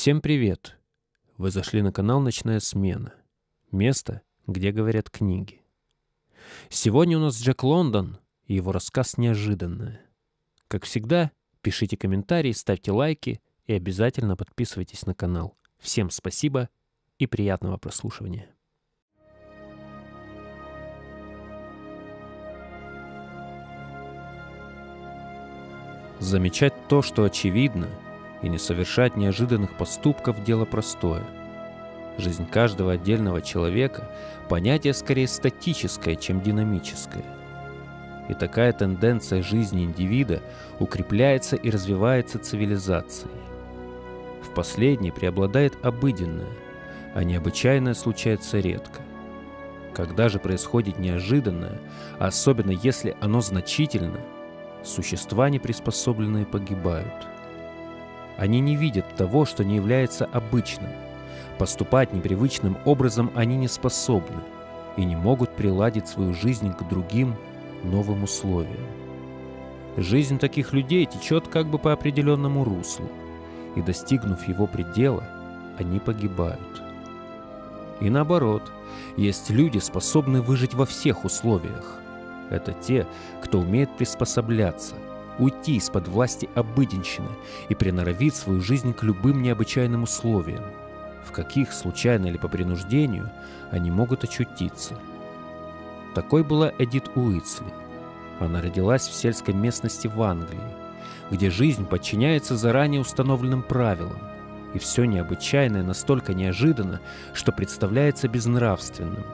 Всем привет! Вы зашли на канал «Ночная смена». Место, где говорят книги. Сегодня у нас Джек Лондон и его рассказ «Неожиданное». Как всегда, пишите комментарии, ставьте лайки и обязательно подписывайтесь на канал. Всем спасибо и приятного прослушивания. Замечать то, что очевидно, и не совершать неожиданных поступков – дело простое. Жизнь каждого отдельного человека – понятие скорее статическое, чем динамическое. И такая тенденция жизни индивида укрепляется и развивается цивилизацией. В последней преобладает обыденное, а необычайное случается редко. Когда же происходит неожиданное, особенно если оно значительно, существа неприспособленные погибают. Они не видят того, что не является обычным. Поступать непривычным образом они не способны и не могут приладить свою жизнь к другим новым условиям. Жизнь таких людей течет как бы по определенному руслу – и достигнув его предела, они погибают. И наоборот, есть люди, способные выжить во всех условиях. Это те, кто умеет приспосабляться, уйти из-под власти обыденщины и приноровить свою жизнь к любым необычайным условиям, в каких, случайно или по принуждению, они могут очутиться. Такой была Эдит Уитсли. Она родилась в сельской местности в Англии, где жизнь подчиняется заранее установленным правилам, и все необычайное настолько неожиданно, что представляется безнравственным.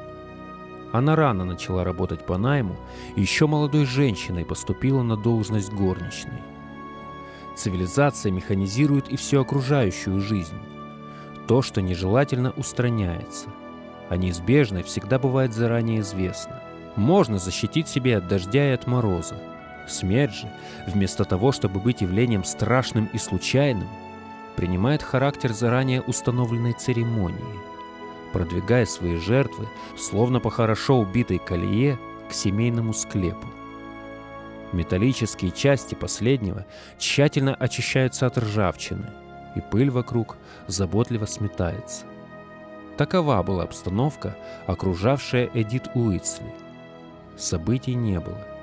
Она рано начала работать по найму еще молодой женщиной поступила на должность горничной. Цивилизация механизирует и всю окружающую жизнь. То, что нежелательно, устраняется, а неизбежное всегда бывает заранее известно. Можно защитить себя от дождя и от мороза, Смерть же, вместо того, чтобы быть явлением страшным и случайным, принимает характер заранее установленной церемонии, продвигая свои жертвы, словно по хорошо убитой колее, к семейному склепу. Металлические части последнего тщательно очищаются от ржавчины, и пыль вокруг заботливо сметается. Такова была обстановка, окружавшая Эдит Уитсли. Событий не было –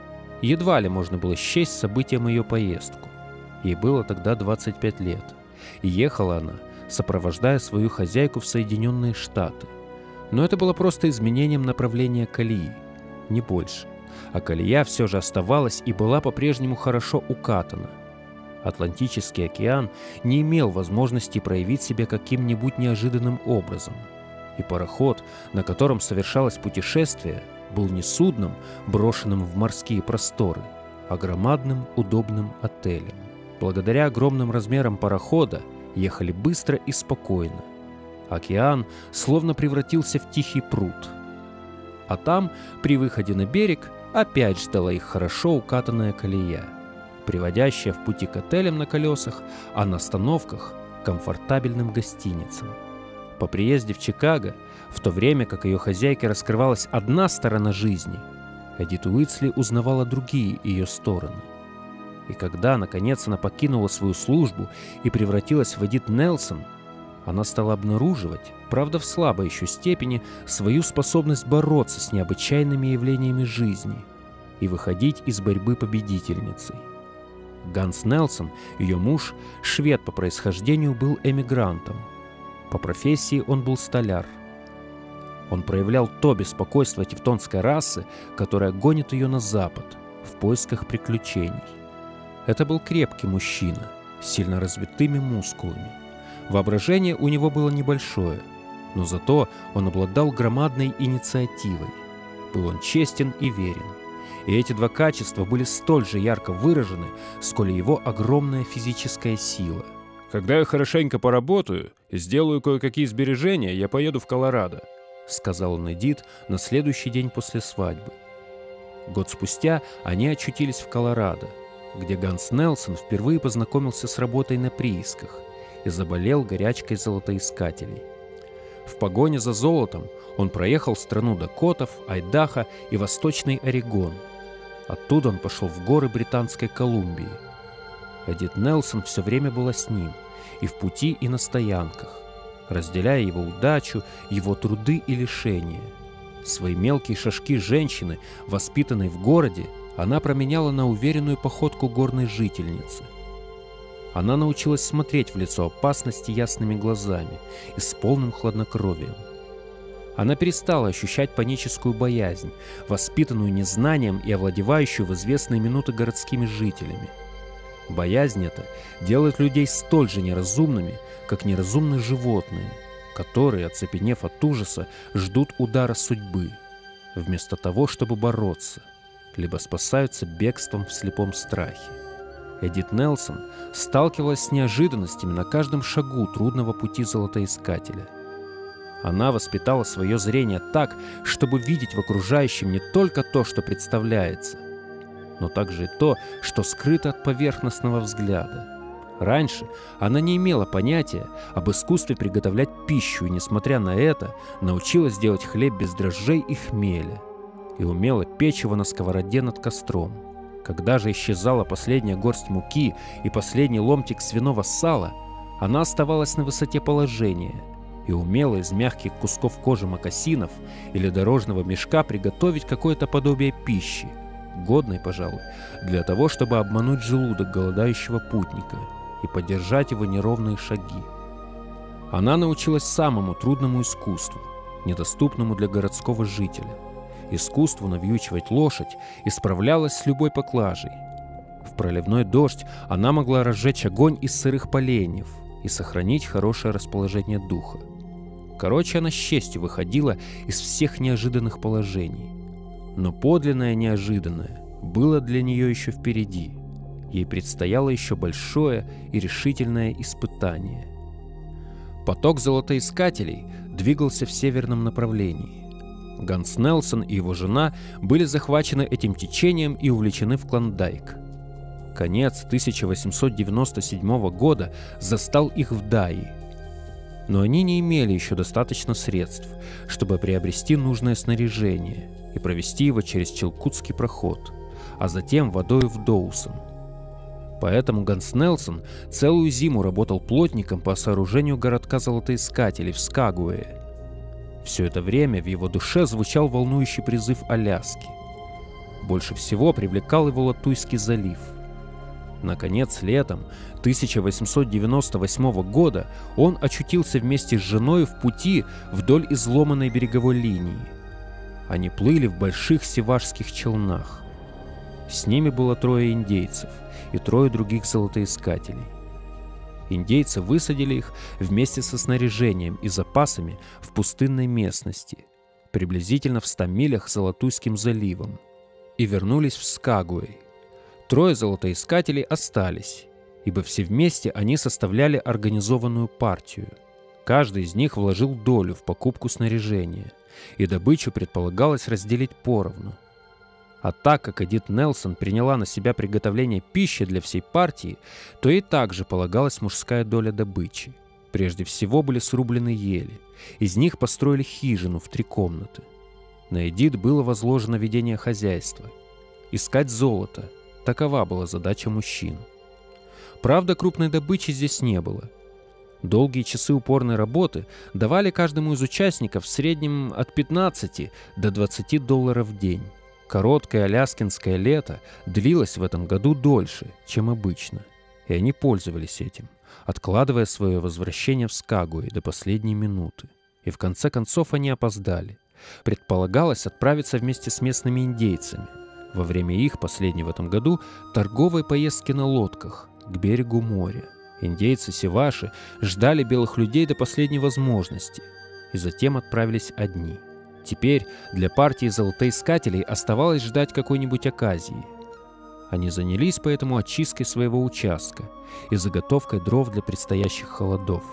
Едва ли можно было счесть событием ее поездку. Ей было тогда 25 лет. И ехала она, сопровождая свою хозяйку в Соединенные Штаты. Но это было просто изменением направления колеи, не больше. А колея все же оставалась и была по-прежнему хорошо укатана. Атлантический океан не имел возможности проявить себя каким-нибудь неожиданным образом. И пароход, на котором совершалось путешествие, был не судном, брошенным в морские просторы, а громадным удобным отелем. Благодаря огромным размерам парохода ехали быстро и спокойно. Океан словно превратился в тихий пруд. А там, при выходе на берег, опять ждала их хорошо укатанная колея, приводящая в пути к отелям на колесах, а на остановках – комфортабельным гостиницам. По приезде в Чикаго в то время как ее хозяйке раскрывалась одна сторона жизни, Эдит Уитсли узнавала другие ее стороны. И когда, наконец, она покинула свою службу и превратилась в Эдит Нелсон, она стала обнаруживать, правда в слабой еще степени, свою способность бороться с необычайными явлениями жизни и выходить из борьбы победительницей. Ганс Нелсон, ее муж, швед по происхождению, был эмигрантом. По профессии он был столяр – он проявлял то беспокойство тевтонской расы, которая гонит ее на запад, в поисках приключений. Это был крепкий мужчина, с сильно развитыми мускулами. Воображение у него было небольшое, но зато он обладал громадной инициативой. Был он честен и верен. И эти два качества были столь же ярко выражены, сколь и его огромная физическая сила. Когда я хорошенько поработаю и сделаю кое-какие сбережения, я поеду в Колорадо. — сказал он Эдит на следующий день после свадьбы. Год спустя они очутились в Колорадо, где Ганс Нелсон впервые познакомился с работой на приисках и заболел горячкой золотоискателей. В погоне за золотом он проехал страну Дакотов, Айдаха и Восточный Орегон. Оттуда он пошел в горы Британской Колумбии. Эдит Нелсон все время была с ним, и в пути, и на стоянках, разделяя его удачу, его труды и лишения. Свои мелкие шажки женщины, воспитанной в городе, она променяла на уверенную походку горной жительницы. Она научилась смотреть в лицо опасности ясными глазами и с полным хладнокровием. Она перестала ощущать паническую боязнь, воспитанную незнанием и овладевающую в известные минуты городскими жителями. Боязнь эта делает людей столь же неразумными, как неразумные животные, которые, оцепенев от ужаса, ждут удара судьбы, вместо того, чтобы бороться, либо спасаются бегством в слепом страхе. Эдит Нелсон сталкивалась с неожиданностями на каждом шагу трудного пути золотоискателя. Она воспитала свое зрение так, чтобы видеть в окружающем не только то, что представляется, но также и то, что скрыто от поверхностного взгляда. Раньше она не имела понятия об искусстве приготовлять пищу и, несмотря на это, научилась делать хлеб без дрожжей и хмеля и умела печь его на сковороде над костром. Когда же исчезала последняя горсть муки и последний ломтик свиного сала, она оставалась на высоте положения и умела из мягких кусков кожи мокасинов или дорожного мешка приготовить какое-то подобие пищи, годной, пожалуй, для того, чтобы обмануть желудок голодающего путника и поддержать его неровные шаги. Она научилась самому трудному искусству, недоступному для городского жителя – искусству навьючивать лошадь и справлялась с любой поклажей. В проливной дождь она могла разжечь огонь из сырых поленьев и сохранить хорошее расположение духа. Короче, она с честью выходила из всех неожиданных положений. Но подлинное неожиданное было для нее еще впереди. Ей предстояло еще большое и решительное испытание. Поток золотоискателей двигался в северном направлении. Ганс Нелсон и его жена были захвачены этим течением и увлечены в Клондайк. Конец 1897 года застал их в Дайи. Но они не имели еще достаточно средств, чтобы приобрести нужное снаряжение и провести его через Челкутский проход, а затем водой в Доусон. Поэтому Ганс Нелсон целую зиму работал плотником по сооружению городка золотоискателей в Скагуэ – все это время в его душе звучал волнующий призыв Аляски. Больше всего привлекал его Латуйский залив. Наконец, летом 1898 года он очутился вместе с женой в пути вдоль изломанной береговой линии. Они плыли в больших севашских челнах. С ними было трое индейцев и трое других золотоискателей. Индейцы высадили их вместе со снаряжением и запасами в пустынной местности, приблизительно в 100 милях за Латуйским заливом, и вернулись в Скагуэй. Трое золотоискателей остались, ибо все вместе они составляли организованную партию. Каждый из них вложил долю в покупку снаряжения, и добычу предполагалось разделить поровну. А так как Эдит Нелсон приняла на себя приготовление пищи для всей партии, то ей также полагалась мужская доля добычи. Прежде всего были срублены ели. Из них построили хижину в три комнаты. На Эдит было возложено ведение хозяйства. Искать золото. Такова была задача мужчин. Правда, крупной добычи здесь не было. Долгие часы упорной работы давали каждому из участников в среднем от 15 до 20 долларов в день. Короткое аляскинское лето длилось в этом году дольше, чем обычно, и они пользовались этим, откладывая свое возвращение в Скагуэй до последней минуты. И в конце концов они опоздали. Предполагалось отправиться вместе с местными индейцами во время их последней в этом году торговой поездки на лодках к берегу моря. Индейцы Севаши ждали белых людей до последней возможности и затем отправились одни – Теперь для партии золотоискателей оставалось ждать какой-нибудь оказии. Они занялись поэтому очисткой своего участка и заготовкой дров для предстоящих холодов.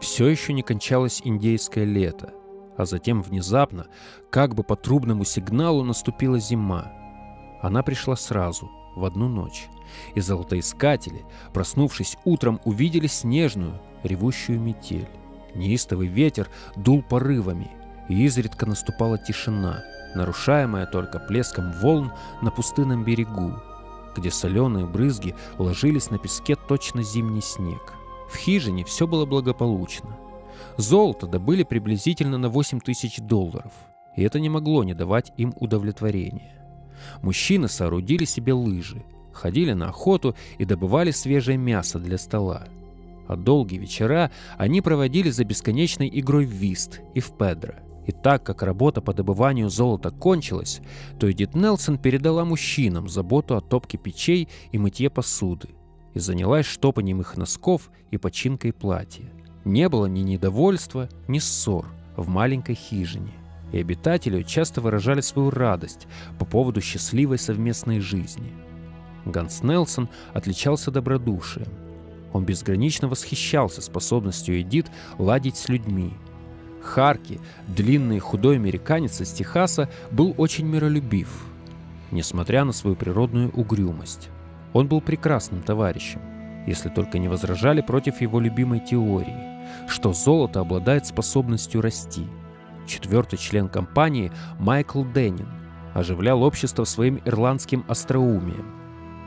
Все еще не кончалось индейское лето, а затем внезапно, как бы по трубному сигналу, наступила зима. Она пришла сразу, в одну ночь, и золотоискатели, проснувшись утром, увидели снежную, ревущую метель. Неистовый ветер дул порывами, и изредка наступала тишина, нарушаемая только плеском волн на пустынном берегу, где соленые брызги ложились на песке точно зимний снег. В хижине все было благополучно. Золото добыли приблизительно на 8 тысяч долларов, и это не могло не давать им удовлетворения. Мужчины соорудили себе лыжи, ходили на охоту и добывали свежее мясо для стола. А долгие вечера они проводили за бесконечной игрой в вист и в педро. И так как работа по добыванию золота кончилась, то Эдит Нелсон передала мужчинам заботу о топке печей и мытье посуды и занялась штопанием их носков и починкой платья. Не было ни недовольства, ни ссор в маленькой хижине, и обитатели часто выражали свою радость по поводу счастливой совместной жизни. Ганс Нелсон отличался добродушием. Он безгранично восхищался способностью Эдит ладить с людьми. Харки, длинный худой американец из Техаса, был очень миролюбив, несмотря на свою природную угрюмость. Он был прекрасным товарищем, если только не возражали против его любимой теории, что золото обладает способностью расти. Четвертый член компании Майкл Деннин оживлял общество своим ирландским остроумием.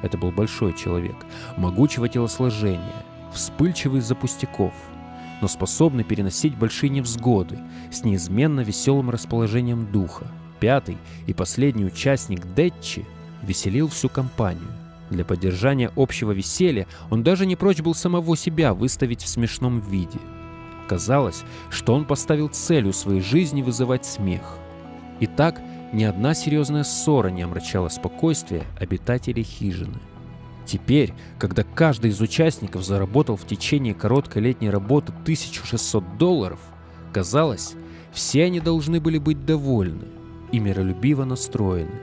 Это был большой человек, могучего телосложения, вспыльчивый из-за пустяков, но способный переносить большие невзгоды с неизменно веселым расположением духа. Пятый и последний участник Детчи веселил всю компанию. Для поддержания общего веселья он даже не прочь был самого себя выставить в смешном виде. Казалось, что он поставил целью своей жизни вызывать смех. И так ни одна серьезная ссора не омрачала спокойствие обитателей хижины. Теперь, когда каждый из участников заработал в течение короткой летней работы 1600 долларов, казалось, все они должны были быть довольны и миролюбиво настроены.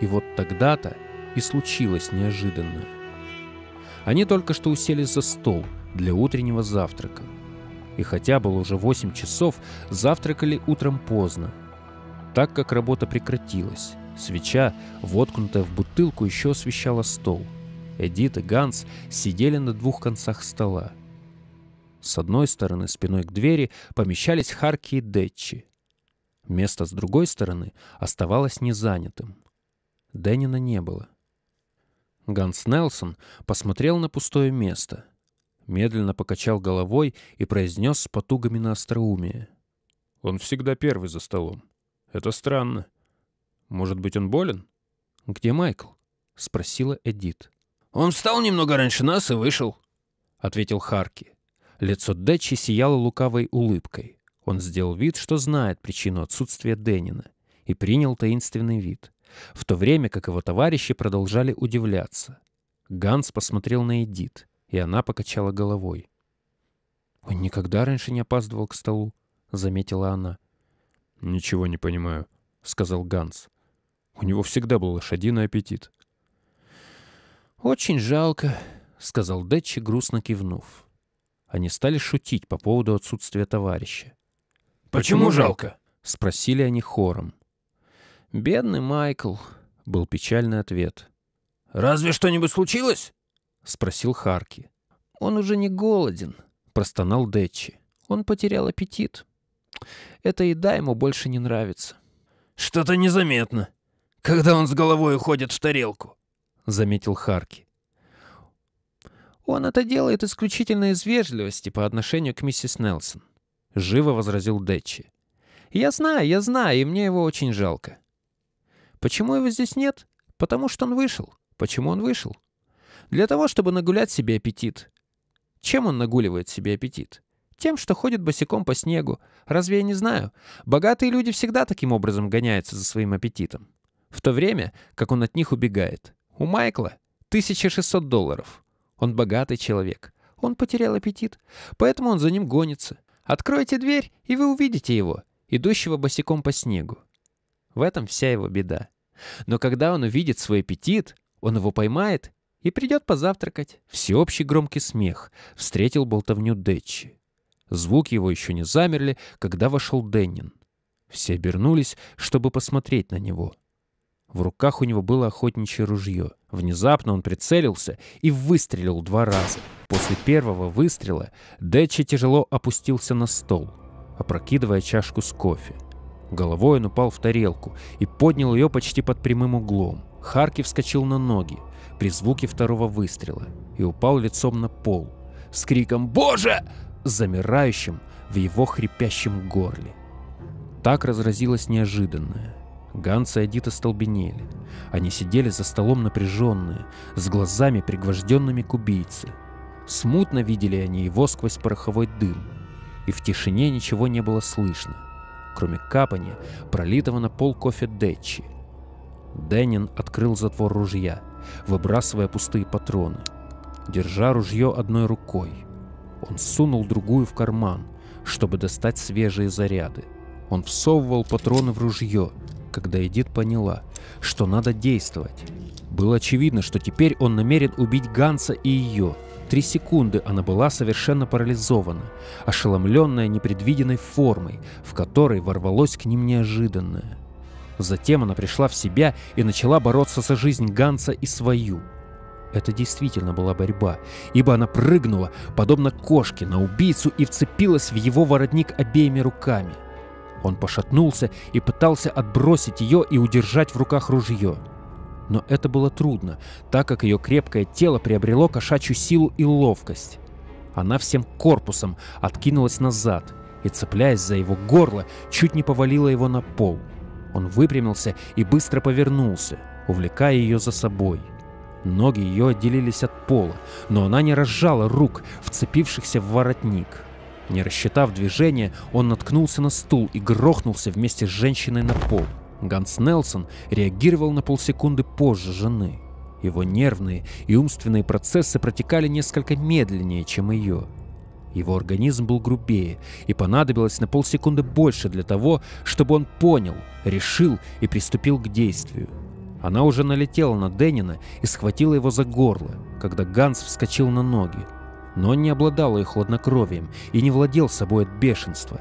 И вот тогда-то и случилось неожиданное. Они только что уселись за стол для утреннего завтрака. И хотя было уже 8 часов, завтракали утром поздно. Так как работа прекратилась, свеча, воткнутая в бутылку, еще освещала стол. Эдит и Ганс сидели на двух концах стола. С одной стороны, спиной к двери, помещались Харки и Детчи. Место с другой стороны оставалось незанятым. Деннина не было. Ганс Нелсон посмотрел на пустое место, медленно покачал головой и произнес с потугами на остроумие. «Он всегда первый за столом. Это странно. Может быть, он болен?» «Где Майкл?» — спросила Эдит. «Он встал немного раньше нас и вышел», — ответил Харки. Лицо Дэтчи сияло лукавой улыбкой. Он сделал вид, что знает причину отсутствия Деннина, и принял таинственный вид в то время как его товарищи продолжали удивляться. Ганс посмотрел на Эдит, и она покачала головой. «Он никогда раньше не опаздывал к столу», — заметила она. «Ничего не понимаю», — сказал Ганс. «У него всегда был лошадиный аппетит». «Очень жалко», — сказал Дэтчи, грустно кивнув. Они стали шутить по поводу отсутствия товарища. «Почему жалко?» — спросили они хором. «Бедный Майкл», — был печальный ответ. «Разве что-нибудь случилось?» — спросил Харки. «Он уже не голоден», — простонал Дэтчи. «Он потерял аппетит. Эта еда ему больше не нравится». «Что-то незаметно, когда он с головой уходит в тарелку», — заметил Харки. «Он это делает исключительно из вежливости по отношению к миссис Нелсон», — живо возразил Дэтчи. «Я знаю, я знаю, и мне его очень жалко. Почему его здесь нет? Потому что он вышел. Почему он вышел? Для того, чтобы нагулять себе аппетит. Чем он нагуливает себе аппетит? Тем, что ходит босиком по снегу. Разве я не знаю? Богатые люди всегда таким образом гоняются за своим аппетитом. В то время, как он от них убегает. У Майкла 1600 долларов. Он богатый человек. Он потерял аппетит, поэтому он за ним гонится. Откройте дверь, и вы увидите его, идущего босиком по снегу. В этом вся его беда. Но когда он увидит свой аппетит, он его поймает и придет позавтракать. Всеобщий громкий смех встретил болтовню Детчи. Звуки его еще не замерли, когда вошел Деннин. Все обернулись, чтобы посмотреть на него. В руках у него было охотничье ружье. Внезапно он прицелился и выстрелил два раза. После первого выстрела Дэтчи тяжело опустился на стол, опрокидывая чашку с кофе. Головой он упал в тарелку и поднял ее почти под прямым углом. Харки вскочил на ноги при звуке второго выстрела и упал лицом на пол с криком «Боже!» замирающим в его хрипящем горле. Так разразилось неожиданное. Ганс и Эдит остолбенели. Они сидели за столом напряженные, с глазами пригвожденными к убийце. Смутно видели они его сквозь пороховой дым, и в тишине ничего не было слышно, кроме капания, пролитого на пол кофе Дэтчи. Деннин открыл затвор ружья, выбрасывая пустые патроны. Держа ружье одной рукой, он сунул другую в карман, чтобы достать свежие заряды. Он всовывал патроны в ружье, когда Эдит поняла, что надо действовать. Было очевидно, что теперь он намерен убить Ганса и ее. Три секунды она была совершенно парализована, ошеломленная непредвиденной формой, в которой ворвалось к ним неожиданное. Затем она пришла в себя и начала бороться за жизнь Ганса и свою. Это действительно была борьба, ибо она прыгнула, подобно кошке, на убийцу и вцепилась в его воротник обеими руками. Он пошатнулся и пытался отбросить ее и удержать в руках ружье. Но это было трудно, так как ее крепкое тело приобрело кошачью силу и ловкость. Она всем корпусом откинулась назад и, цепляясь за его горло, чуть не повалила его на пол. Он выпрямился и быстро повернулся, увлекая ее за собой. Ноги ее отделились от пола, но она не разжала рук, вцепившихся в воротник. Не рассчитав движение, он наткнулся на стул и грохнулся вместе с женщиной на пол. Ганс Нелсон реагировал на полсекунды позже жены. Его нервные и умственные процессы протекали несколько медленнее, чем ее. Его организм был грубее, и понадобилось на полсекунды больше для того, чтобы он понял, решил и приступил к действию. Она уже налетела на Деннина и схватила его за горло, когда Ганс вскочил на ноги но он не обладал их хладнокровием и не владел собой от бешенства.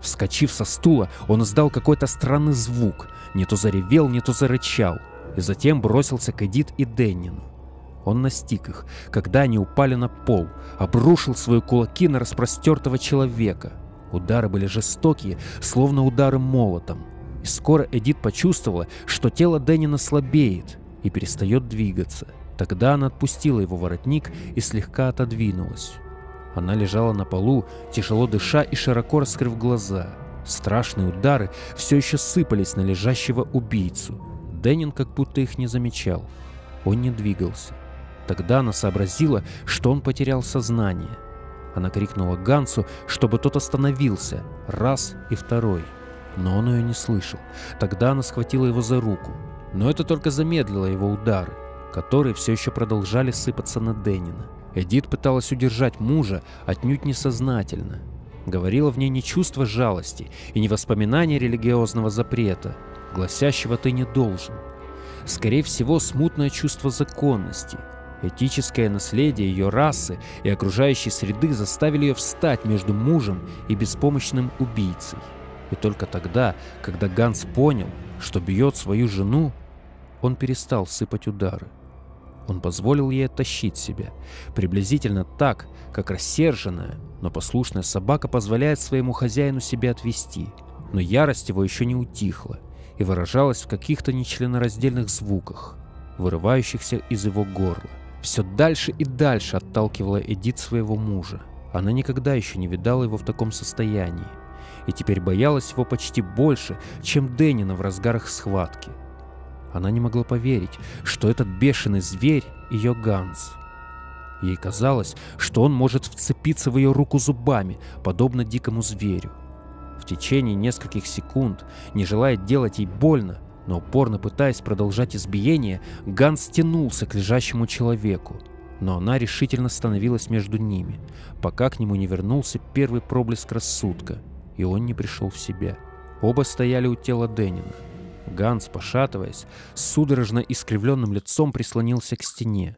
Вскочив со стула, он издал какой-то странный звук, не то заревел, не то зарычал, и затем бросился к Эдит и Деннину. Он настиг их, когда они упали на пол, обрушил свои кулаки на распростертого человека. Удары были жестокие, словно удары молотом. И скоро Эдит почувствовала, что тело Деннина слабеет и перестает двигаться. Тогда она отпустила его воротник и слегка отодвинулась. Она лежала на полу, тяжело дыша и широко раскрыв глаза. Страшные удары все еще сыпались на лежащего убийцу. Деннин как будто их не замечал. Он не двигался. Тогда она сообразила, что он потерял сознание. Она крикнула Гансу, чтобы тот остановился, раз и второй. Но он ее не слышал. Тогда она схватила его за руку. Но это только замедлило его удары которые все еще продолжали сыпаться на Деннина. Эдит пыталась удержать мужа отнюдь несознательно. Говорила в ней не чувство жалости и не воспоминание религиозного запрета, гласящего «ты не должен». Скорее всего, смутное чувство законности, этическое наследие ее расы и окружающей среды заставили ее встать между мужем и беспомощным убийцей. И только тогда, когда Ганс понял, что бьет свою жену, он перестал сыпать удары. Он позволил ей оттащить себя, приблизительно так, как рассерженная, но послушная собака позволяет своему хозяину себя отвести. Но ярость его еще не утихла и выражалась в каких-то нечленораздельных звуках, вырывающихся из его горла. Все дальше и дальше отталкивала Эдит своего мужа. Она никогда еще не видала его в таком состоянии и теперь боялась его почти больше, чем Деннина в разгарах схватки. Она не могла поверить, что этот бешеный зверь — ее Ганс. Ей казалось, что он может вцепиться в ее руку зубами, подобно дикому зверю. В течение нескольких секунд, не желая делать ей больно, но упорно пытаясь продолжать избиение, Ганс тянулся к лежащему человеку. Но она решительно становилась между ними, пока к нему не вернулся первый проблеск рассудка, и он не пришел в себя. Оба стояли у тела Деннина. Ганс, пошатываясь, с судорожно искривленным лицом прислонился к стене.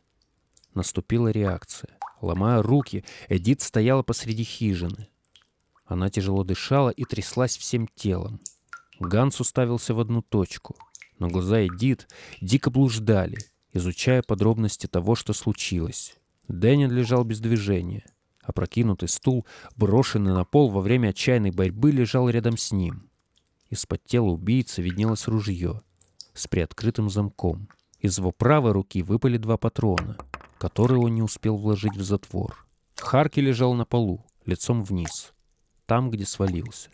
Наступила реакция. Ломая руки, Эдит стояла посреди хижины. Она тяжело дышала и тряслась всем телом. Ганс уставился в одну точку. Но глаза Эдит дико блуждали, изучая подробности того, что случилось. Дэнни лежал без движения. Опрокинутый стул, брошенный на пол во время отчаянной борьбы, лежал рядом с ним. Из-под тела убийцы виднелось ружье с приоткрытым замком. Из его правой руки выпали два патрона, которые он не успел вложить в затвор. Харки лежал на полу, лицом вниз, там, где свалился.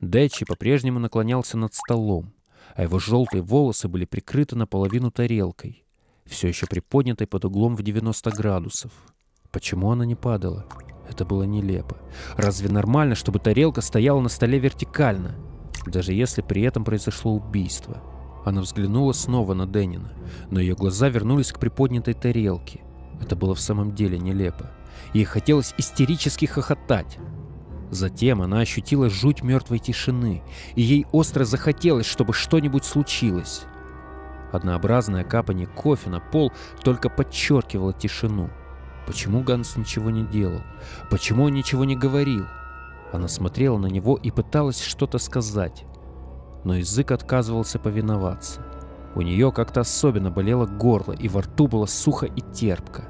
Дэчи по-прежнему наклонялся над столом, а его желтые волосы были прикрыты наполовину тарелкой, все еще приподнятой под углом в 90 градусов. Почему она не падала? Это было нелепо. Разве нормально, чтобы тарелка стояла на столе вертикально, даже если при этом произошло убийство? Она взглянула снова на Деннина, но ее глаза вернулись к приподнятой тарелке. Это было в самом деле нелепо. Ей хотелось истерически хохотать. Затем она ощутила жуть мертвой тишины, и ей остро захотелось, чтобы что-нибудь случилось. Однообразное капание кофе на пол только подчеркивало тишину. Почему Ганс ничего не делал? Почему он ничего не говорил? Она смотрела на него и пыталась что-то сказать, но язык отказывался повиноваться. У нее как-то особенно болело горло, и во рту было сухо и терпко.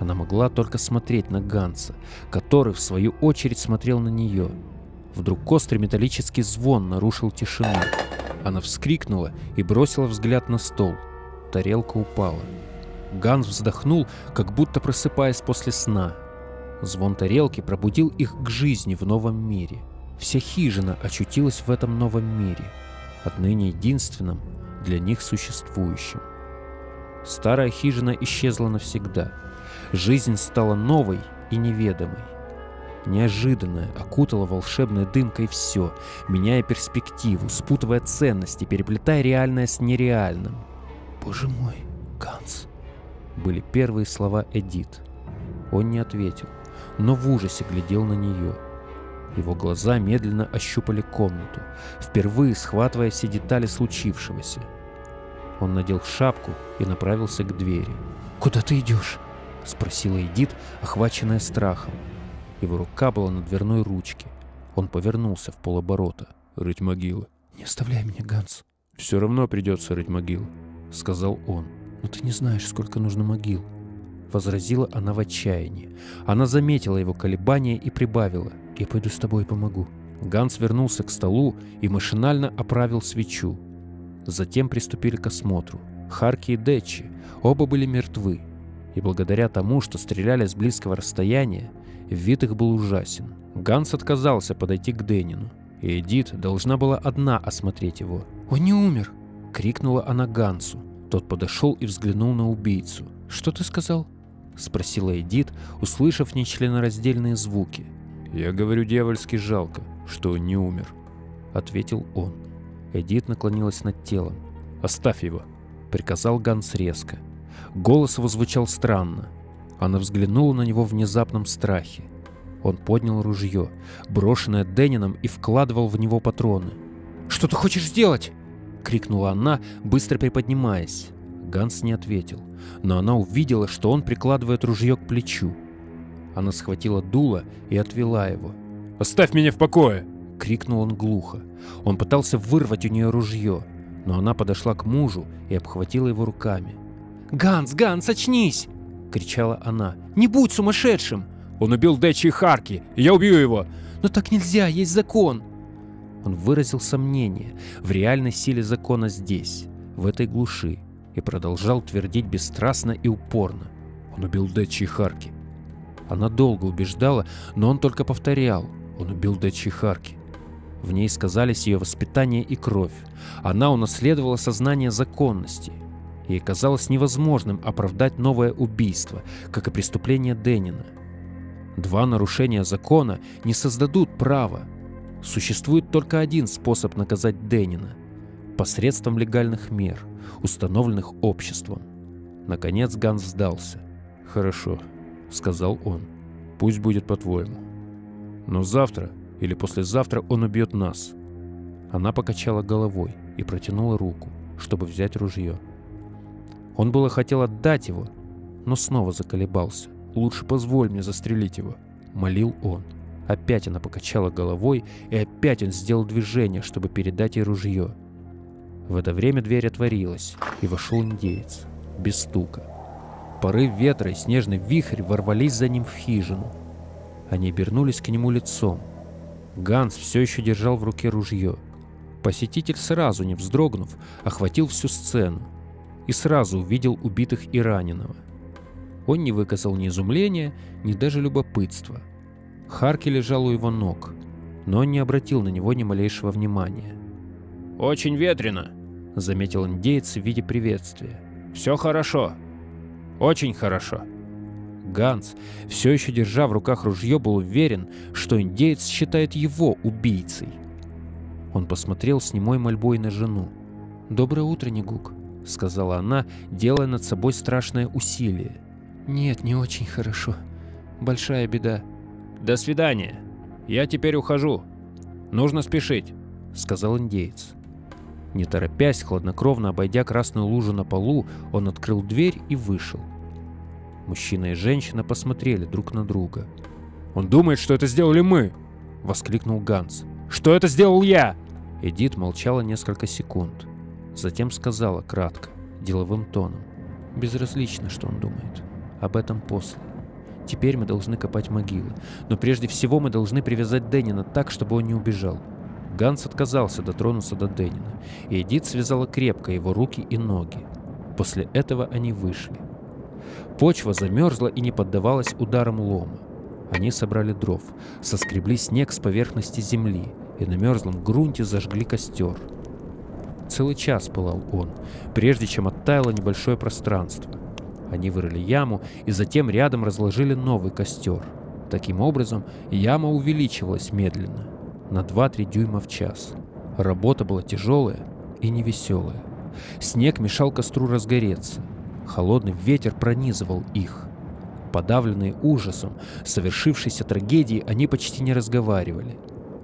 Она могла только смотреть на Ганса, который, в свою очередь, смотрел на нее. Вдруг острый металлический звон нарушил тишину. Она вскрикнула и бросила взгляд на стол. Тарелка упала. Ганс вздохнул, как будто просыпаясь после сна. Звон тарелки пробудил их к жизни в новом мире. Вся хижина очутилась в этом новом мире, отныне единственном для них существующем. Старая хижина исчезла навсегда. Жизнь стала новой и неведомой. Неожиданное окутало волшебной дымкой все, меняя перспективу, спутывая ценности, переплетая реальное с нереальным. «Боже мой, Ганс!» были первые слова Эдит. Он не ответил, но в ужасе глядел на нее. Его глаза медленно ощупали комнату, впервые схватывая все детали случившегося. Он надел шапку и направился к двери. «Куда ты идешь?» — спросила Эдит, охваченная страхом. Его рука была на дверной ручке. Он повернулся в полоборота. «Рыть могилы». «Не оставляй меня, Ганс». «Все равно придется рыть могилы», — сказал он. «Но ты не знаешь, сколько нужно могил», — возразила она в отчаянии. Она заметила его колебания и прибавила. «Я пойду с тобой и помогу». Ганс вернулся к столу и машинально оправил свечу. Затем приступили к осмотру. Харки и Дечи оба были мертвы. И благодаря тому, что стреляли с близкого расстояния, вид их был ужасен. Ганс отказался подойти к Денину. И Эдит должна была одна осмотреть его. «Он не умер!» — крикнула она Гансу. Тот подошел и взглянул на убийцу. «Что ты сказал?» — спросила Эдит, услышав нечленораздельные звуки. «Я говорю дьявольски жалко, что он не умер», — ответил он. Эдит наклонилась над телом. «Оставь его», — приказал Ганс резко. Голос его звучал странно. Она взглянула на него в внезапном страхе. Он поднял ружье, брошенное Денином, и вкладывал в него патроны. «Что ты хочешь сделать?» — крикнула она, быстро приподнимаясь. Ганс не ответил, но она увидела, что он прикладывает ружье к плечу. Она схватила дуло и отвела его. «Оставь меня в покое!» — крикнул он глухо. Он пытался вырвать у нее ружье, но она подошла к мужу и обхватила его руками. «Ганс, Ганс, очнись!» — кричала она. «Не будь сумасшедшим!» «Он убил Дэчи и Харки, и я убью его!» «Но так нельзя, есть закон!» Он выразил сомнение в реальной силе закона здесь, в этой глуши, и продолжал твердить бесстрастно и упорно. Он убил Дэчи Харки. Она долго убеждала, но он только повторял. Он убил Дэчи Харки. В ней сказались ее воспитание и кровь. Она унаследовала сознание законности. Ей казалось невозможным оправдать новое убийство, как и преступление Денина. Два нарушения закона не создадут права. Существует только один способ наказать Денина – посредством легальных мер, установленных обществом. Наконец Ганс сдался. «Хорошо», — сказал он. «Пусть будет по-твоему. Но завтра или послезавтра он убьет нас». Она покачала головой и протянула руку, чтобы взять ружье. Он было хотел отдать его, но снова заколебался. «Лучше позволь мне застрелить его», — молил он. Опять она покачала головой, и опять он сделал движение, чтобы передать ей ружье. В это время дверь отворилась, и вошел индеец, без стука. Порыв ветра и снежный вихрь ворвались за ним в хижину. Они обернулись к нему лицом. Ганс все еще держал в руке ружье. Посетитель сразу, не вздрогнув, охватил всю сцену и сразу увидел убитых и раненого. Он не выказал ни изумления, ни даже любопытства. Харки лежал у его ног, но он не обратил на него ни малейшего внимания. «Очень ветрено», — заметил индейец в виде приветствия. «Все хорошо. Очень хорошо». Ганс, все еще держа в руках ружье, был уверен, что индеец считает его убийцей. Он посмотрел с немой мольбой на жену. «Доброе утро, Негук», — сказала она, делая над собой страшное усилие. «Нет, не очень хорошо. Большая беда». «До свидания. Я теперь ухожу. Нужно спешить», — сказал индеец. Не торопясь, хладнокровно обойдя красную лужу на полу, он открыл дверь и вышел. Мужчина и женщина посмотрели друг на друга. «Он думает, что это сделали мы!» — воскликнул Ганс. «Что это сделал я?» Эдит молчала несколько секунд. Затем сказала кратко, деловым тоном. «Безразлично, что он думает. Об этом после. Теперь мы должны копать могилы. Но прежде всего мы должны привязать Деннина так, чтобы он не убежал. Ганс отказался дотронуться до Деннина, и Эдит связала крепко его руки и ноги. После этого они вышли. Почва замерзла и не поддавалась ударам лома. Они собрали дров, соскребли снег с поверхности земли и на мерзлом грунте зажгли костер. Целый час пылал он, прежде чем оттаяло небольшое пространство. Они вырыли яму и затем рядом разложили новый костер. Таким образом, яма увеличивалась медленно – на 2-3 дюйма в час. Работа была тяжелая и невеселая. Снег мешал костру разгореться. Холодный ветер пронизывал их. Подавленные ужасом совершившейся трагедии, они почти не разговаривали.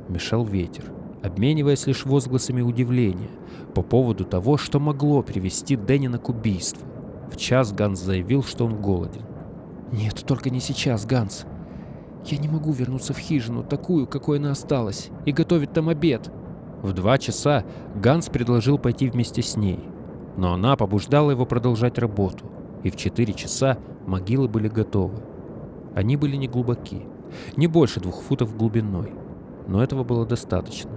Мешал ветер, обмениваясь лишь возгласами удивления по поводу того, что могло привести Дэнина к убийству. В час Ганс заявил, что он голоден. «Нет, только не сейчас, Ганс. Я не могу вернуться в хижину, такую, какой она осталась, и готовить там обед. В два часа Ганс предложил пойти вместе с ней, но она побуждала его продолжать работу, и в четыре часа могилы были готовы. Они были не глубоки, не больше двух футов глубиной, но этого было достаточно.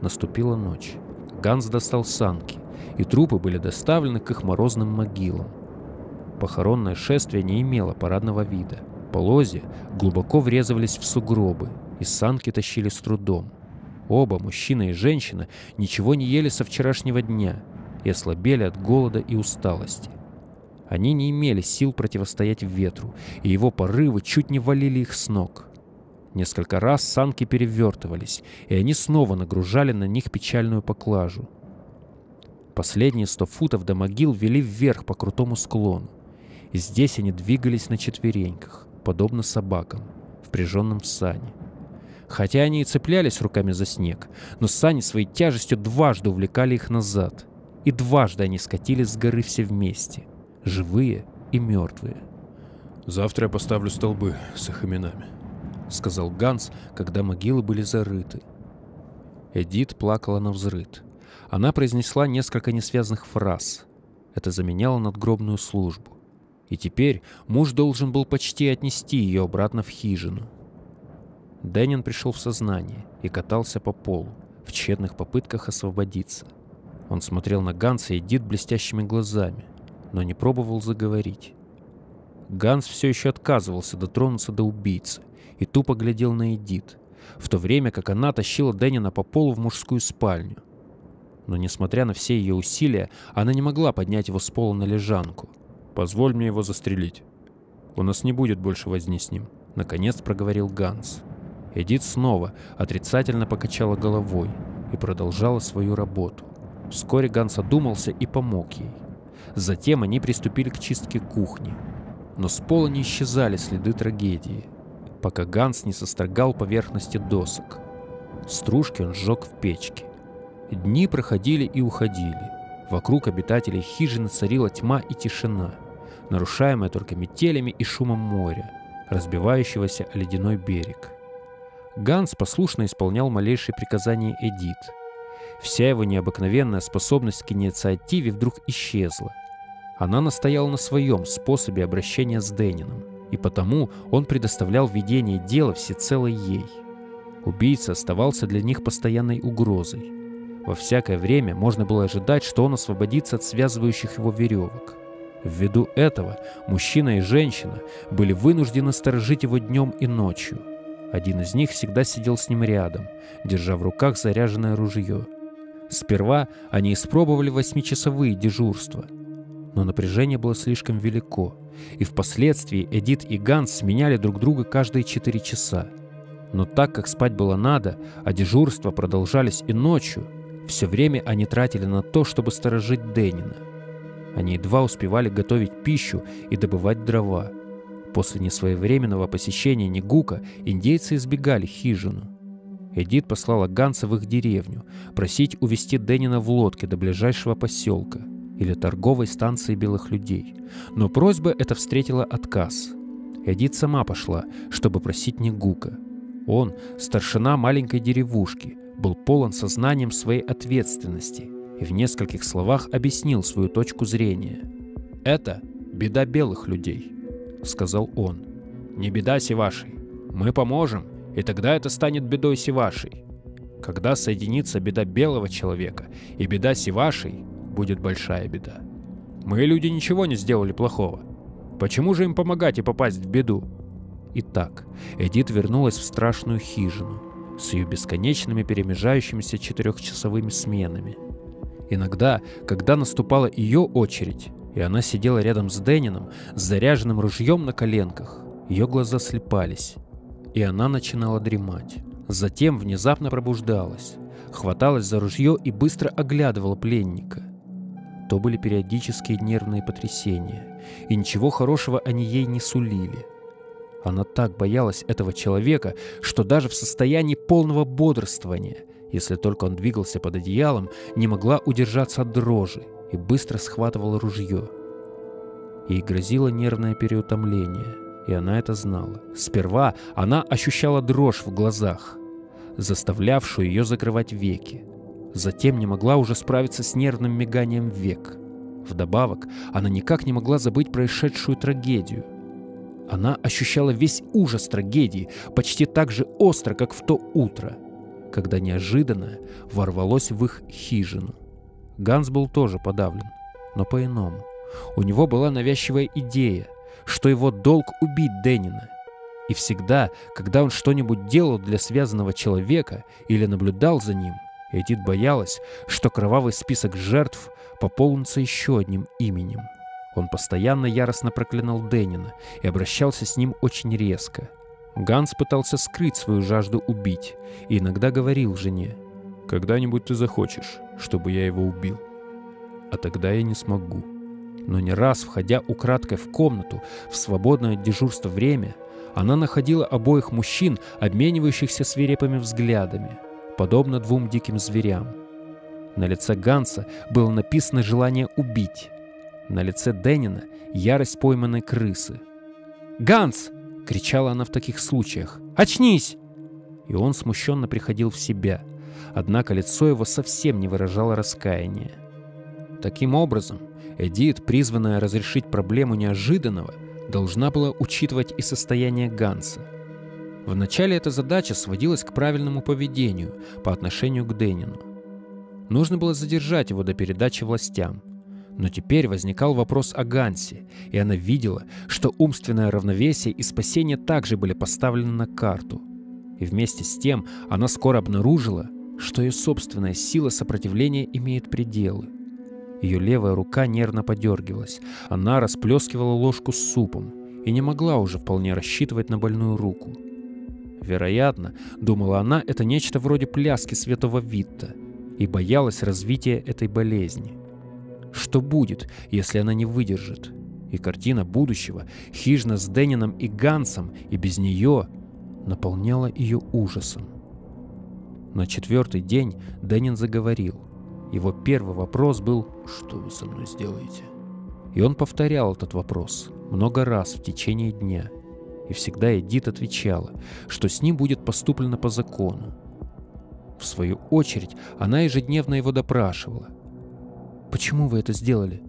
Наступила ночь. Ганс достал санки, и трупы были доставлены к их морозным могилам. Похоронное шествие не имело парадного вида – Полозья глубоко врезывались в сугробы, и санки тащили с трудом. Оба, мужчина и женщина, ничего не ели со вчерашнего дня и ослабели от голода и усталости. Они не имели сил противостоять ветру, и его порывы чуть не валили их с ног. Несколько раз санки перевертывались, и они снова нагружали на них печальную поклажу. Последние сто футов до могил вели вверх по крутому склону, и здесь они двигались на четвереньках подобно собакам, впряженным в сани. Хотя они и цеплялись руками за снег, но сани своей тяжестью дважды увлекали их назад. И дважды они скатились с горы все вместе, живые и мертвые. «Завтра я поставлю столбы с их именами», — сказал Ганс, когда могилы были зарыты. Эдит плакала на взрыд. Она произнесла несколько несвязанных фраз. Это заменяло надгробную службу и теперь муж должен был почти отнести ее обратно в хижину. Дэнин пришел в сознание и катался по полу, в тщетных попытках освободиться. Он смотрел на Ганса и Дит блестящими глазами, но не пробовал заговорить. Ганс все еще отказывался дотронуться до убийцы и тупо глядел на Эдит, в то время как она тащила Дэнина по полу в мужскую спальню. Но, несмотря на все ее усилия, она не могла поднять его с пола на лежанку. Позволь мне его застрелить. У нас не будет больше возни с ним. Наконец проговорил Ганс. Эдит снова отрицательно покачала головой и продолжала свою работу. Вскоре Ганс одумался и помог ей. Затем они приступили к чистке кухни. Но с пола не исчезали следы трагедии, пока Ганс не сострогал поверхности досок. Стружки он сжег в печке. Дни проходили и уходили. Вокруг обитателей хижины царила тьма и тишина – нарушаемая только метелями и шумом моря, разбивающегося о ледяной берег. Ганс послушно исполнял малейшие приказания Эдит. Вся его необыкновенная способность к инициативе вдруг исчезла. Она настояла на своем способе обращения с Денином, и потому он предоставлял ведение дела всецело ей. Убийца оставался для них постоянной угрозой. Во всякое время можно было ожидать, что он освободится от связывающих его веревок. Ввиду этого мужчина и женщина были вынуждены сторожить его днем и ночью. Один из них всегда сидел с ним рядом, держа в руках заряженное ружье. Сперва они испробовали восьмичасовые дежурства, но напряжение было слишком велико, и впоследствии Эдит и Ганс сменяли друг друга каждые четыре часа. Но так как спать было надо, а дежурства продолжались и ночью, все время они тратили на то, чтобы сторожить Денина. Они едва успевали готовить пищу и добывать дрова. После несвоевременного посещения Негука индейцы избегали хижину. Эдит послала Ганса в их деревню, просить увезти Денина в лодке до ближайшего поселка или торговой станции белых людей. Но просьба эта встретила отказ. Эдит сама пошла, чтобы просить Негука. Он, старшина маленькой деревушки, был полон сознанием своей ответственности – и в нескольких словах объяснил свою точку зрения. «Это беда белых людей», — сказал он. «Не беда Севашей. Мы поможем, и тогда это станет бедой Севашей. Когда соединится беда белого человека и беда Севашей, будет большая беда. Мы, люди, ничего не сделали плохого. Почему же им помогать и попасть в беду?» Итак, Эдит вернулась в страшную хижину с ее бесконечными перемежающимися четырехчасовыми сменами — Иногда, когда наступала ее очередь, и она сидела рядом с Денином с заряженным ружьем на коленках, ее глаза слепались, и она начинала дремать. Затем внезапно пробуждалась, хваталась за ружье и быстро оглядывала пленника. То были периодические нервные потрясения, и ничего хорошего они ей не сулили. Она так боялась этого человека, что даже в состоянии полного бодрствования – если только он двигался под одеялом, не могла удержаться от дрожи и быстро схватывала ружье. Ей грозило нервное переутомление, и она это знала. Сперва она ощущала дрожь в глазах, заставлявшую ее закрывать веки. Затем не могла уже справиться с нервным миганием век. Вдобавок, она никак не могла забыть происшедшую трагедию. Она ощущала весь ужас трагедии почти так же остро, как в то утро — когда неожиданно ворвалось в их хижину. Ганс был тоже подавлен, но по-иному. У него была навязчивая идея, что его долг убить Денина. И всегда, когда он что-нибудь делал для связанного человека или наблюдал за ним, Эдит боялась, что кровавый список жертв пополнится еще одним именем. Он постоянно яростно проклинал Денина и обращался с ним очень резко – Ганс пытался скрыть свою жажду убить и иногда говорил жене, «Когда-нибудь ты захочешь, чтобы я его убил, а тогда я не смогу». Но не раз, входя украдкой в комнату в свободное от дежурства время, она находила обоих мужчин, обменивающихся свирепыми взглядами, подобно двум диким зверям. На лице Ганса было написано желание убить, на лице Денина — ярость пойманной крысы. «Ганс!» Кричала она в таких случаях. «Очнись!» И он смущенно приходил в себя, однако лицо его совсем не выражало раскаяния. Таким образом, Эдит, призванная разрешить проблему неожиданного, должна была учитывать и состояние Ганса. Вначале эта задача сводилась к правильному поведению по отношению к Денину. Нужно было задержать его до передачи властям, но теперь возникал вопрос о Гансе, и она видела, что умственное равновесие и спасение также были поставлены на карту. И вместе с тем она скоро обнаружила, что ее собственная сила сопротивления имеет пределы. Ее левая рука нервно подергивалась, она расплескивала ложку с супом и не могла уже вполне рассчитывать на больную руку. Вероятно, думала она, это нечто вроде пляски святого Витта, и боялась развития этой болезни. Что будет, если она не выдержит? И картина будущего, хижина с Денином и Гансом, и без нее, наполняла ее ужасом. На четвертый день Денин заговорил. Его первый вопрос был «Что вы со мной сделаете?» И он повторял этот вопрос много раз в течение дня. И всегда Эдит отвечала, что с ним будет поступлено по закону. В свою очередь, она ежедневно его допрашивала. «Почему вы это сделали?»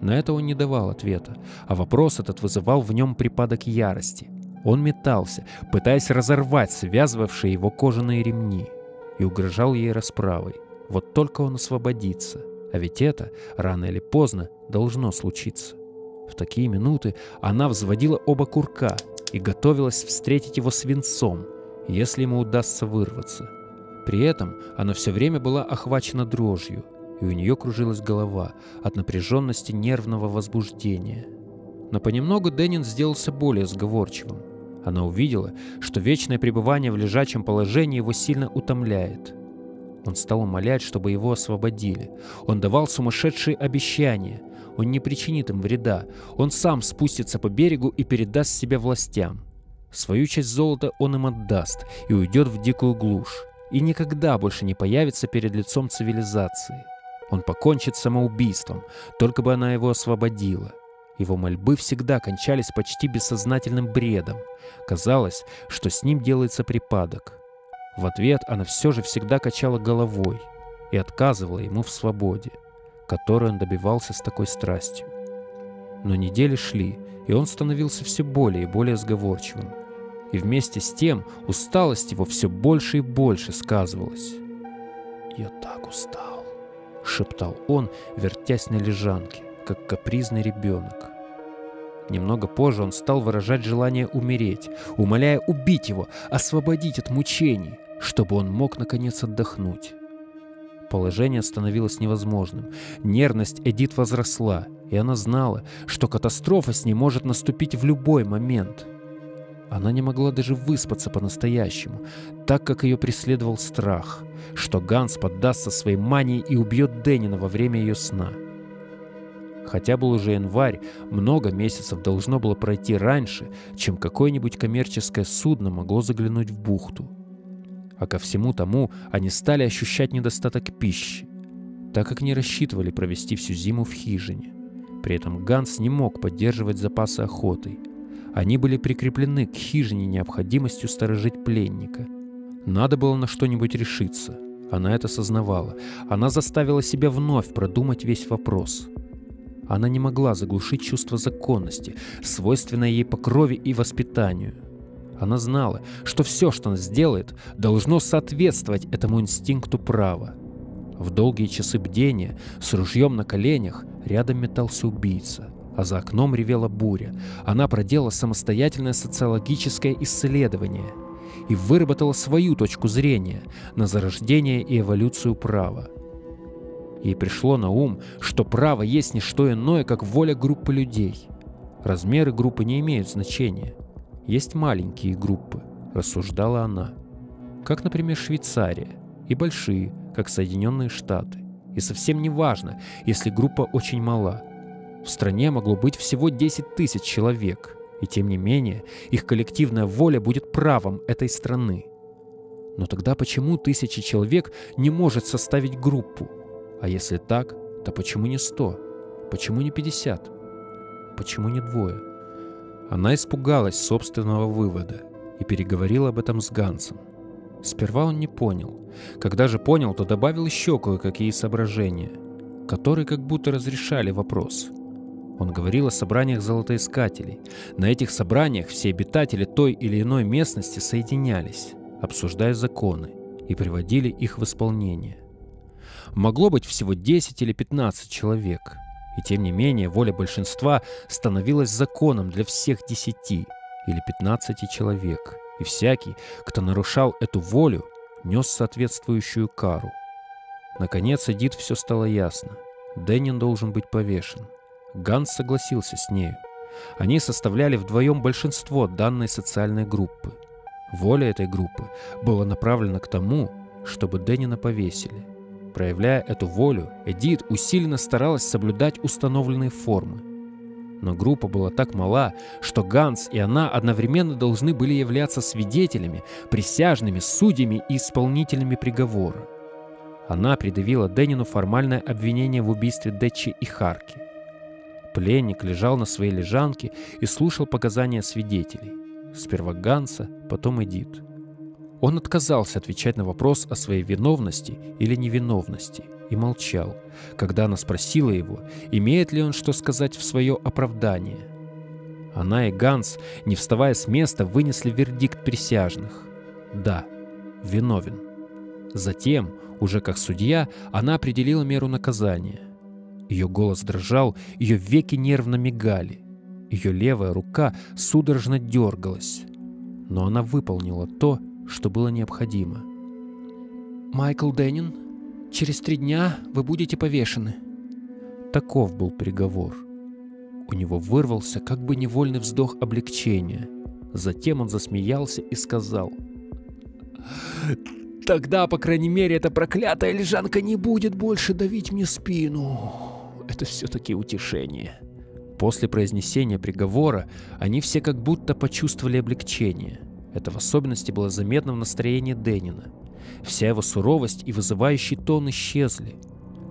На это он не давал ответа, а вопрос этот вызывал в нем припадок ярости. Он метался, пытаясь разорвать связывавшие его кожаные ремни, и угрожал ей расправой. Вот только он освободится, а ведь это, рано или поздно, должно случиться. В такие минуты она взводила оба курка и готовилась встретить его свинцом, если ему удастся вырваться. При этом она все время была охвачена дрожью, и у нее кружилась голова от напряженности нервного возбуждения. Но понемногу Деннин сделался более сговорчивым. Она увидела, что вечное пребывание в лежачем положении его сильно утомляет. Он стал умолять, чтобы его освободили. Он давал сумасшедшие обещания. Он не причинит им вреда. Он сам спустится по берегу и передаст себя властям. Свою часть золота он им отдаст и уйдет в дикую глушь. И никогда больше не появится перед лицом цивилизации. Он покончит самоубийством, только бы она его освободила. Его мольбы всегда кончались почти бессознательным бредом. Казалось, что с ним делается припадок. В ответ она все же всегда качала головой и отказывала ему в свободе, которой он добивался с такой страстью. Но недели шли, и он становился все более и более сговорчивым. И вместе с тем усталость его все больше и больше сказывалась. «Я так устал», — шептал он, вертясь на лежанке, как капризный ребенок. Немного позже он стал выражать желание умереть, умоляя убить его, освободить от мучений, чтобы он мог наконец отдохнуть. Положение становилось невозможным. Нервность Эдит возросла, и она знала, что катастрофа с ней может наступить в любой момент. Она не могла даже выспаться по-настоящему, так как ее преследовал страх, что Ганс поддастся своей мании и убьет Деннина во время ее сна. Хотя был уже январь, много месяцев должно было пройти раньше, чем какое-нибудь коммерческое судно могло заглянуть в бухту. А ко всему тому они стали ощущать недостаток пищи, так как не рассчитывали провести всю зиму в хижине. При этом Ганс не мог поддерживать запасы охотой – они были прикреплены к хижине необходимостью сторожить пленника. Надо было на что-нибудь решиться. Она это сознавала. Она заставила себя вновь продумать весь вопрос. Она не могла заглушить чувство законности, свойственное ей по крови и воспитанию. Она знала, что все, что она сделает, должно соответствовать этому инстинкту права. В долгие часы бдения, с ружьем на коленях, рядом метался убийца а за окном ревела буря. Она проделала самостоятельное социологическое исследование и выработала свою точку зрения на зарождение и эволюцию права. Ей пришло на ум, что право есть не что иное, как воля группы людей. Размеры группы не имеют значения. Есть маленькие группы, рассуждала она. Как, например, Швейцария, и большие, как Соединенные Штаты. И совсем не важно, если группа очень мала – в стране могло быть всего 10 тысяч человек, и тем не менее их коллективная воля будет правом этой страны. Но тогда почему тысячи человек не может составить группу? А если так, то почему не 100? Почему не 50? Почему не двое? Она испугалась собственного вывода и переговорила об этом с Гансом. Сперва он не понял. Когда же понял, то добавил еще кое-какие соображения, которые как будто разрешали вопрос – он говорил о собраниях золотоискателей. На этих собраниях все обитатели той или иной местности соединялись, обсуждая законы, и приводили их в исполнение. Могло быть всего 10 или 15 человек, и тем не менее воля большинства становилась законом для всех 10 или 15 человек, и всякий, кто нарушал эту волю, нес соответствующую кару. Наконец, Эдит все стало ясно. Деннин должен быть повешен. Ганс согласился с нею. Они составляли вдвоем большинство данной социальной группы. Воля этой группы была направлена к тому, чтобы Деннина повесили. Проявляя эту волю, Эдит усиленно старалась соблюдать установленные формы. Но группа была так мала, что Ганс и она одновременно должны были являться свидетелями, присяжными, судьями и исполнителями приговора. Она предъявила Деннину формальное обвинение в убийстве Детчи и Харки. Пленник лежал на своей лежанке и слушал показания свидетелей. Сперва Ганса, потом Эдит. Он отказался отвечать на вопрос о своей виновности или невиновности и молчал, когда она спросила его, имеет ли он что сказать в свое оправдание. Она и Ганс, не вставая с места, вынесли вердикт присяжных. Да, виновен. Затем, уже как судья, она определила меру наказания. Ее голос дрожал, ее веки нервно мигали. Ее левая рука судорожно дергалась. Но она выполнила то, что было необходимо. «Майкл Деннин, через три дня вы будете повешены». Таков был приговор. У него вырвался как бы невольный вздох облегчения. Затем он засмеялся и сказал. «Тогда, по крайней мере, эта проклятая лежанка не будет больше давить мне спину. Это все-таки утешение». После произнесения приговора они все как будто почувствовали облегчение – это в особенности было заметно в настроении Деннина. Вся его суровость и вызывающий тон исчезли.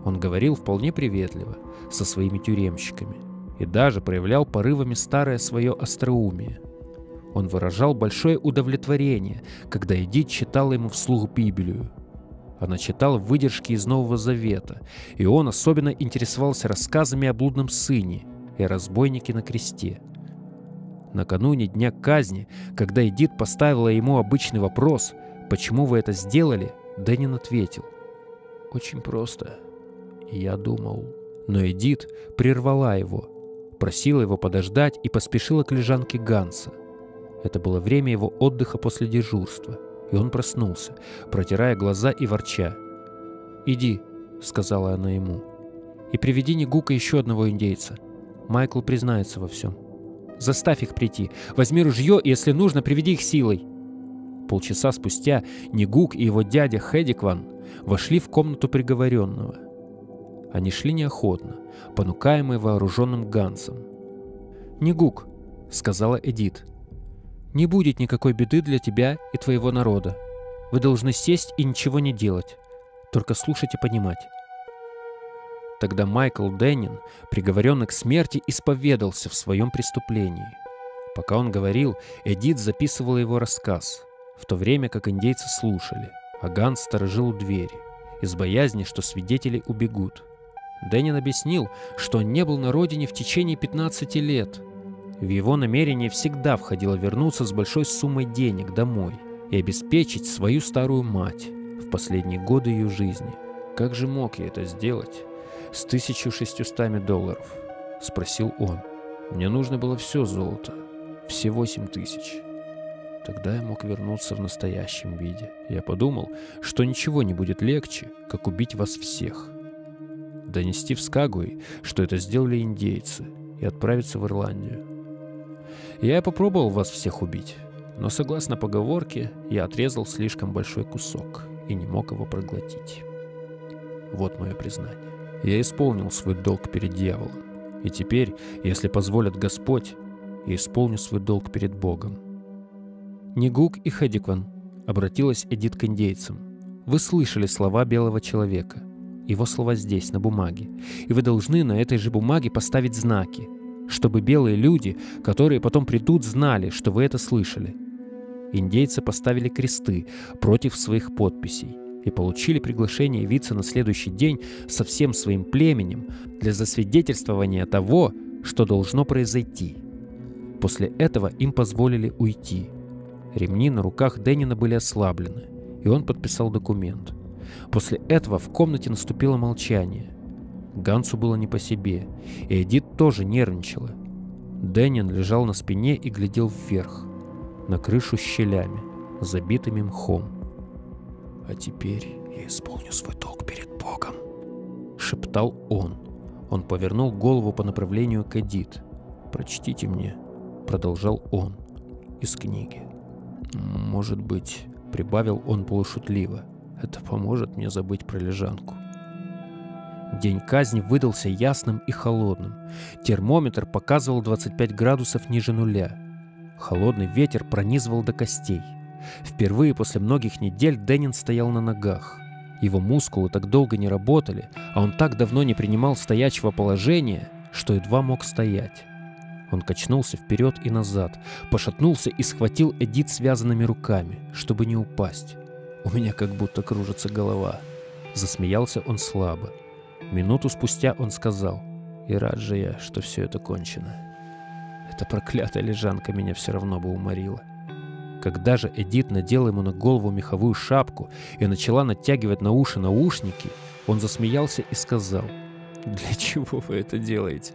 Он говорил вполне приветливо, со своими тюремщиками, и даже проявлял порывами старое свое остроумие. Он выражал большое удовлетворение, когда Эдит читала ему вслух Библию. Она читала выдержки из Нового Завета, и он особенно интересовался рассказами о блудном сыне и разбойнике на кресте – Накануне дня казни, когда Эдит поставила ему обычный вопрос «Почему вы это сделали?», Дэнин ответил «Очень просто. Я думал...» Но Эдит прервала его, просила его подождать и поспешила к лежанке Ганса. Это было время его отдыха после дежурства, и он проснулся, протирая глаза и ворча. «Иди», — сказала она ему, — «и приведи Негука еще одного индейца. Майкл признается во всем». Заставь их прийти. Возьми ружье и, если нужно, приведи их силой. Полчаса спустя Негук и его дядя Хедикван вошли в комнату приговоренного. Они шли неохотно, понукаемые вооруженным Гансом. «Негук», — сказала Эдит, — «не будет никакой беды для тебя и твоего народа. Вы должны сесть и ничего не делать, только слушать и понимать. Тогда Майкл Деннин, приговоренный к смерти, исповедался в своем преступлении. Пока он говорил, Эдит записывала его рассказ, в то время как индейцы слушали, а Ганс сторожил двери, из боязни, что свидетели убегут. Деннин объяснил, что он не был на родине в течение 15 лет. В его намерение всегда входило вернуться с большой суммой денег домой и обеспечить свою старую мать в последние годы ее жизни. Как же мог я это сделать? с 1600 долларов?» — спросил он. «Мне нужно было все золото, все 8 тысяч». Тогда я мог вернуться в настоящем виде. Я подумал, что ничего не будет легче, как убить вас всех. Донести в Скагуи, что это сделали индейцы, и отправиться в Ирландию. Я попробовал вас всех убить, но согласно поговорке, я отрезал слишком большой кусок и не мог его проглотить. Вот мое признание. Я исполнил свой долг перед дьяволом. И теперь, если позволит Господь, я исполню свой долг перед Богом. Негук и Хедикван обратилась Эдит к индейцам. Вы слышали слова белого человека. Его слова здесь, на бумаге. И вы должны на этой же бумаге поставить знаки, чтобы белые люди, которые потом придут, знали, что вы это слышали. Индейцы поставили кресты против своих подписей и получили приглашение явиться на следующий день со всем своим племенем для засвидетельствования того, что должно произойти. После этого им позволили уйти. Ремни на руках Деннина были ослаблены, и он подписал документ. После этого в комнате наступило молчание. Гансу было не по себе, и Эдит тоже нервничала. Деннин лежал на спине и глядел вверх, на крышу щелями, забитыми мхом. «А теперь я исполню свой долг перед Богом», — шептал он. Он повернул голову по направлению к Эдит. «Прочтите мне», — продолжал он, — «из книги». «Может быть», — прибавил он полушутливо, — «это поможет мне забыть про лежанку». День казни выдался ясным и холодным. Термометр показывал 25 градусов ниже нуля. Холодный ветер пронизывал до костей — Впервые после многих недель Деннин стоял на ногах. Его мускулы так долго не работали, а он так давно не принимал стоячего положения, что едва мог стоять. Он качнулся вперед и назад, пошатнулся и схватил Эдит связанными руками, чтобы не упасть. «У меня как будто кружится голова». Засмеялся он слабо. Минуту спустя он сказал, «И рад же я, что все это кончено. Эта проклятая лежанка меня все равно бы уморила». Когда же Эдит надела ему на голову меховую шапку и начала натягивать на уши наушники, он засмеялся и сказал, «Для чего вы это делаете?»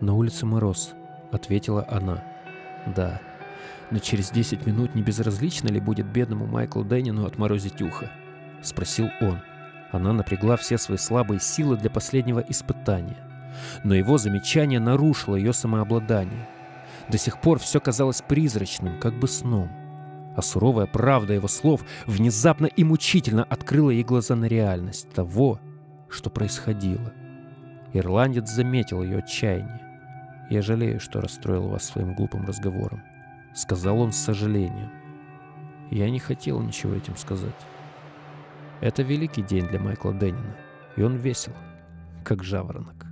«На улице мороз», — ответила она. «Да, но через 10 минут не безразлично ли будет бедному Майклу Деннину отморозить ухо?» — спросил он. Она напрягла все свои слабые силы для последнего испытания. Но его замечание нарушило ее самообладание. До сих пор все казалось призрачным, как бы сном. А суровая правда его слов внезапно и мучительно открыла ей глаза на реальность того, что происходило. Ирландец заметил ее отчаяние. «Я жалею, что расстроил вас своим глупым разговором», — сказал он с сожалением. «Я не хотел ничего этим сказать. Это великий день для Майкла Деннина, и он весел, как жаворонок».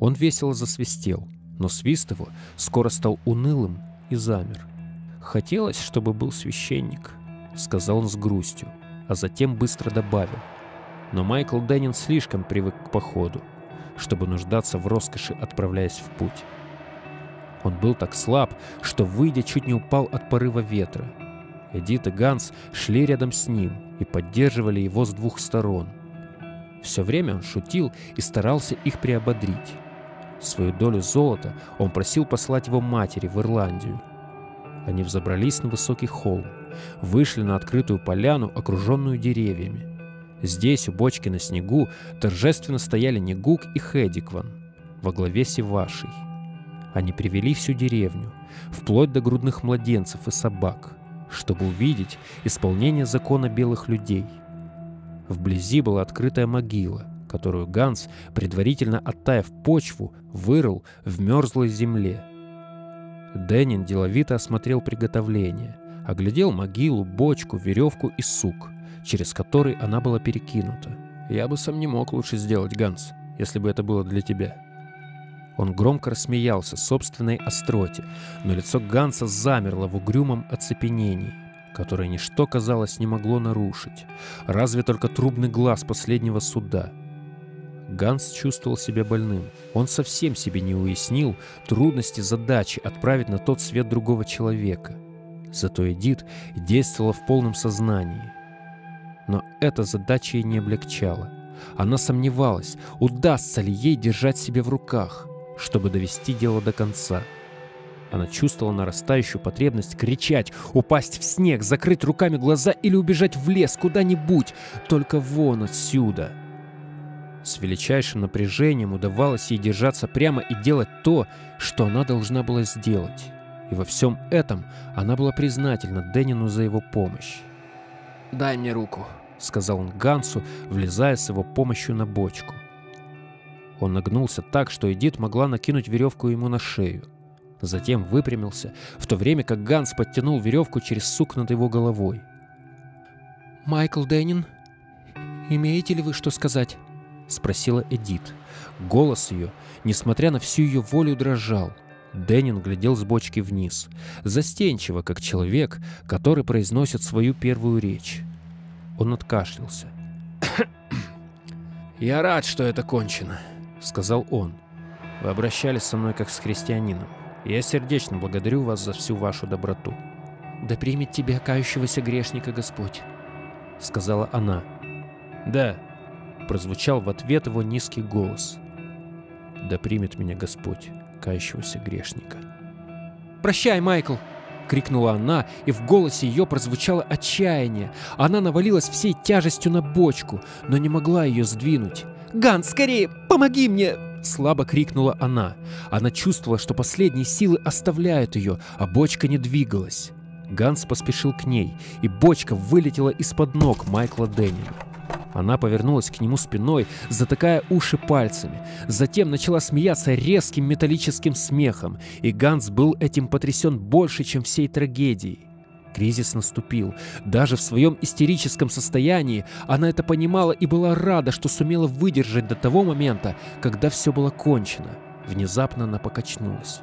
Он весело засвистел, но свист его скоро стал унылым и замер. «Хотелось, чтобы был священник», — сказал он с грустью, а затем быстро добавил. Но Майкл Деннин слишком привык к походу, чтобы нуждаться в роскоши, отправляясь в путь. Он был так слаб, что, выйдя, чуть не упал от порыва ветра. Эдит и Ганс шли рядом с ним и поддерживали его с двух сторон. Все время он шутил и старался их приободрить. Свою долю золота он просил послать его матери в Ирландию. Они взобрались на высокий холм, вышли на открытую поляну, окруженную деревьями. Здесь, у бочки на снегу, торжественно стояли Негук и Хедикван во главе Севашей. Они привели всю деревню, вплоть до грудных младенцев и собак, чтобы увидеть исполнение закона белых людей. Вблизи была открытая могила, которую Ганс, предварительно оттаив почву, вырыл в мерзлой земле. Деннин деловито осмотрел приготовление, оглядел могилу, бочку, веревку и сук, через который она была перекинута. «Я бы сам не мог лучше сделать, Ганс, если бы это было для тебя». Он громко рассмеялся собственной остроте, но лицо Ганса замерло в угрюмом оцепенении, которое ничто, казалось, не могло нарушить, разве только трубный глаз последнего суда. Ганс чувствовал себя больным. Он совсем себе не уяснил трудности задачи отправить на тот свет другого человека. Зато Эдит действовала в полном сознании. Но эта задача ей не облегчала. Она сомневалась, удастся ли ей держать себя в руках – чтобы довести дело до конца. Она чувствовала нарастающую потребность кричать, упасть в снег, закрыть руками глаза или убежать в лес куда-нибудь, только вон отсюда. С величайшим напряжением удавалось ей держаться прямо и делать то, что она должна была сделать. И во всем этом она была признательна Деннину за его помощь. «Дай мне руку», — сказал он Гансу, влезая с его помощью на бочку. Он нагнулся так, что Эдит могла накинуть веревку ему на шею. Затем выпрямился, в то время как Ганс подтянул веревку через сук над его головой. «Майкл Деннин, имеете ли вы что сказать?» — спросила Эдит. Голос ее, несмотря на всю ее волю, дрожал. Деннин глядел с бочки вниз, застенчиво, как человек, который произносит свою первую речь. Он откашлялся. «Я рад, что это кончено», сказал он. «Вы обращались со мной как с христианином. Я сердечно благодарю вас за всю вашу доброту». «Да примет тебя, кающегося грешника, Господь», — сказала она. «Да», — прозвучал в ответ его низкий голос. «Да примет меня Господь, кающегося грешника». «Прощай, Майкл!» — крикнула она, и в голосе ее прозвучало отчаяние. Она навалилась всей тяжестью на бочку, но не могла ее сдвинуть. «Ганс, скорее, помоги мне!» Слабо крикнула она. Она чувствовала, что последние силы оставляют ее, а бочка не двигалась. Ганс поспешил к ней, и бочка вылетела из-под ног Майкла Деннина. Она повернулась к нему спиной, затыкая уши пальцами. Затем начала смеяться резким металлическим смехом, и Ганс был этим потрясен больше, чем всей трагедией. Кризис наступил. Даже в своем истерическом состоянии она это понимала и была рада, что сумела выдержать до того момента, когда все было кончено. Внезапно она покачнулась.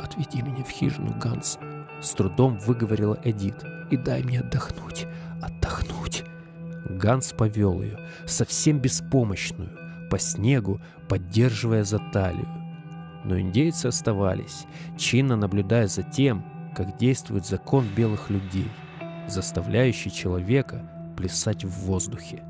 «Отведи меня в хижину, Ганс», — с трудом выговорила Эдит. «И дай мне отдохнуть, отдохнуть». Ганс повел ее, совсем беспомощную, по снегу, поддерживая за талию. Но индейцы оставались, чинно наблюдая за тем, как действует закон белых людей, заставляющий человека плясать в воздухе.